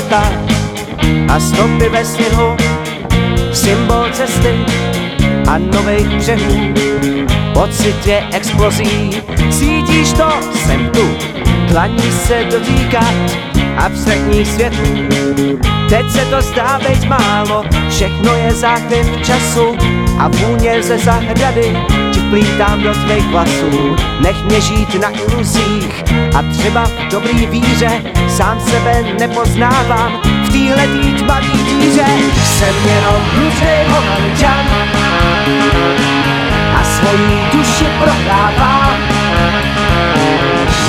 léta a stopy ve sněhu, symbol cesty a nových břehů. Pocit je explozí, cítíš to, jsem tu, dlaní se dotýkat abstraktních světů. Teď se to zdá být málo, všechno je záchvěv času a vůně ze zahrady ti plítám do tvých vlasů. Nech mě žít na iluzích a třeba v dobrý víře sám sebe nepoznávám v týhletý tmavý díře. Jsem jenom hlučnej holančan a svojí duši prohrávám.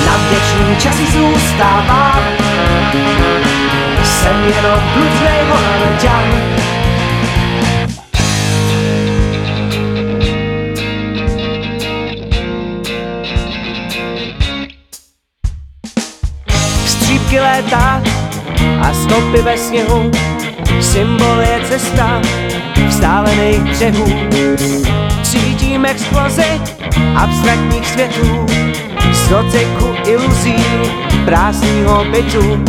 Na věčný časy zůstávám. Jsem jenom hlučnej holančan střípky léta a stopy ve sněhu, symbol je cesta vzdálených břehů. Cítím explozi abstraktních světů, z iluzí prázdního bytu.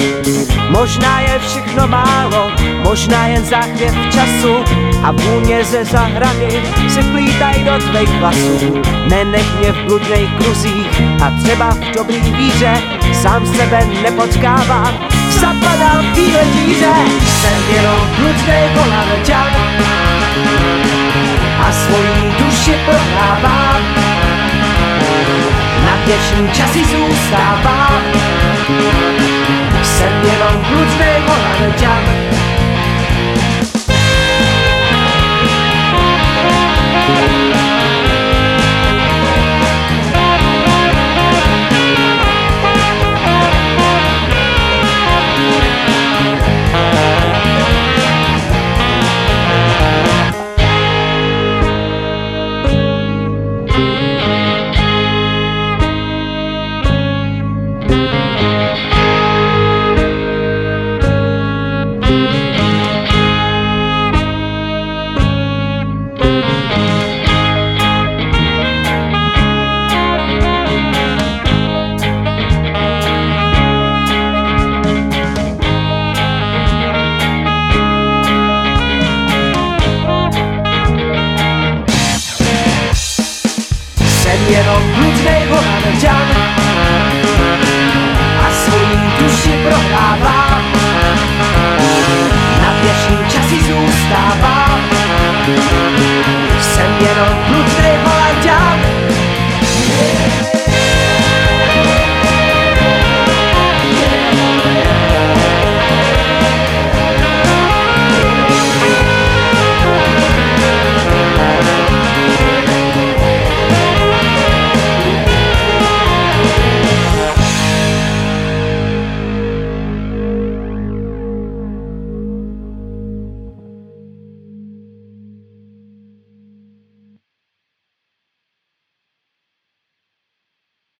Možná je všechno málo, možná jen záchvěv času a vůně ze zahrady se plítaj do tvých vlasů. Nenech mě v bludných kruzích a třeba v dobrý víře sám sebe nepotkávám. Zapadal v týhle díře, jsem jenom bludnej volančan Věčný časy zůstávám, jsem jenom bludnej volančan thank Jedno krócnego nawet dziana gonna protect